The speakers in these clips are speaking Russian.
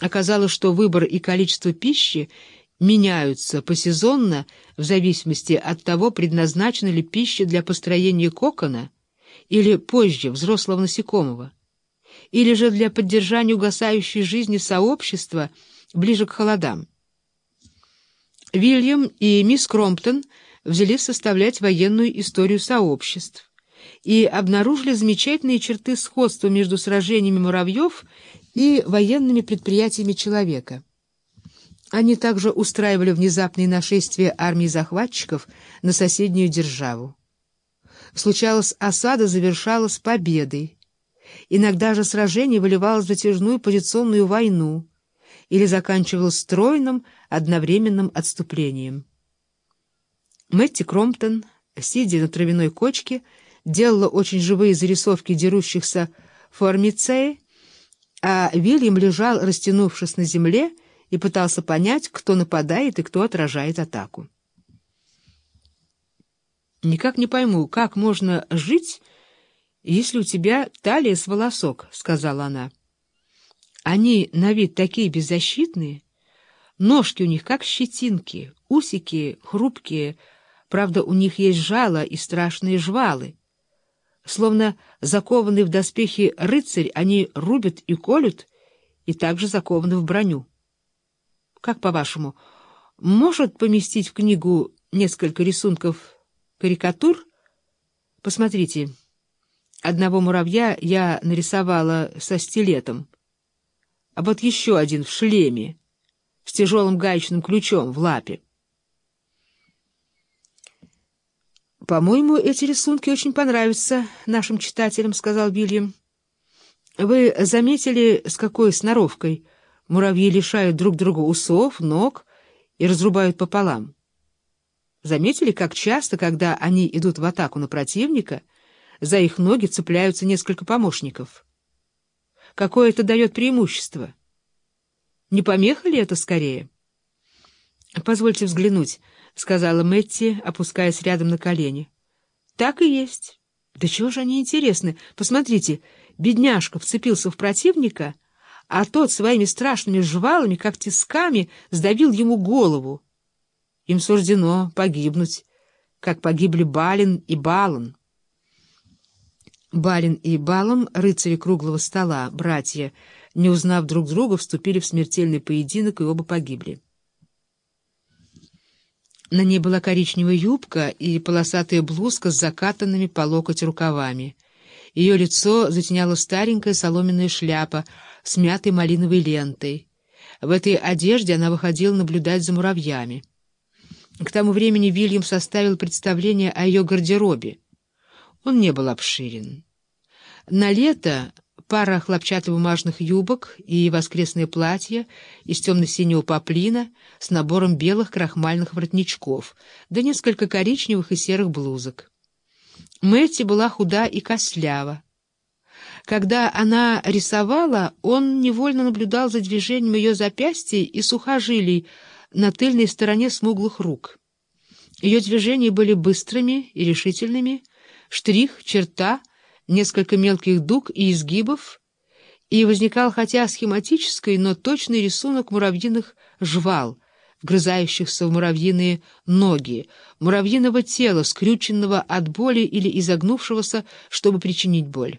Оказалось, что выбор и количество пищи меняются посезонно в зависимости от того, предназначена ли пища для построения кокона или позже взрослого насекомого, или же для поддержания угасающей жизни сообщества ближе к холодам. Вильям и мисс Кромптон взялись составлять военную историю сообществ и обнаружили замечательные черты сходства между сражениями муравьев и военными предприятиями человека. Они также устраивали внезапные нашествия армии захватчиков на соседнюю державу. Случалось, осада завершалась победой. Иногда же сражение выливалось в затяжную позиционную войну или заканчивалось стройным одновременным отступлением. Мэтти Кромптон, сидя на травяной кочке, делала очень живые зарисовки дерущихся формицеи, а Вильям лежал, растянувшись на земле, и пытался понять, кто нападает и кто отражает атаку. «Никак не пойму, как можно жить, если у тебя талия с волосок», — сказала она. «Они на вид такие беззащитные, ножки у них как щетинки, усики хрупкие, правда, у них есть жало и страшные жвалы. Словно закованный в доспехи рыцарь, они рубят и колют, и также закованы в броню. Как, по-вашему, может поместить в книгу несколько рисунков карикатур? Посмотрите, одного муравья я нарисовала со стилетом, а вот еще один в шлеме, с тяжелым гаечным ключом в лапе. «По-моему, эти рисунки очень понравятся нашим читателям», — сказал Вильям. «Вы заметили, с какой сноровкой муравьи лишают друг друга усов, ног и разрубают пополам? Заметили, как часто, когда они идут в атаку на противника, за их ноги цепляются несколько помощников? Какое это дает преимущество? Не помеха ли это скорее?» «Позвольте взглянуть». — сказала Мэтти, опускаясь рядом на колени. — Так и есть. Да чего же они интересны? Посмотрите, бедняжка вцепился в противника, а тот своими страшными жвалами, как тисками, сдавил ему голову. Им суждено погибнуть, как погибли Балин и Балан. Балин и Балом, рыцари круглого стола, братья, не узнав друг друга, вступили в смертельный поединок и оба погибли. На ней была коричневая юбка и полосатая блузка с закатанными по локоть рукавами. Ее лицо затеняла старенькая соломенная шляпа с мятой малиновой лентой. В этой одежде она выходила наблюдать за муравьями. К тому времени Вильям составил представление о ее гардеробе. Он не был обширен. На лето пара хлопчатобумажных юбок и воскресное платье из темно-синего поплина с набором белых крахмальных воротничков, да несколько коричневых и серых блузок. Мэтти была худа и кослява. Когда она рисовала, он невольно наблюдал за движением ее запястья и сухожилий на тыльной стороне смуглых рук. Ее движения были быстрыми и решительными, штрих, черта — несколько мелких дуг и изгибов, и возникал хотя схематический, но точный рисунок муравьиных жвал, вгрызающихся в муравьиные ноги, муравьиного тела, скрюченного от боли или изогнувшегося, чтобы причинить боль.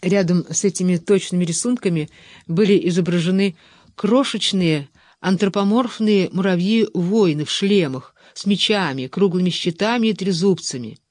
Рядом с этими точными рисунками были изображены крошечные антропоморфные муравьи-воины в шлемах, с мечами, круглыми щитами и трезубцами —